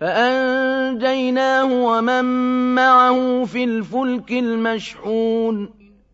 فَأَنجَيْنَاهُ وَمَن مَّعَهُ فِي الْفُلْكِ الْمَشْحُونِ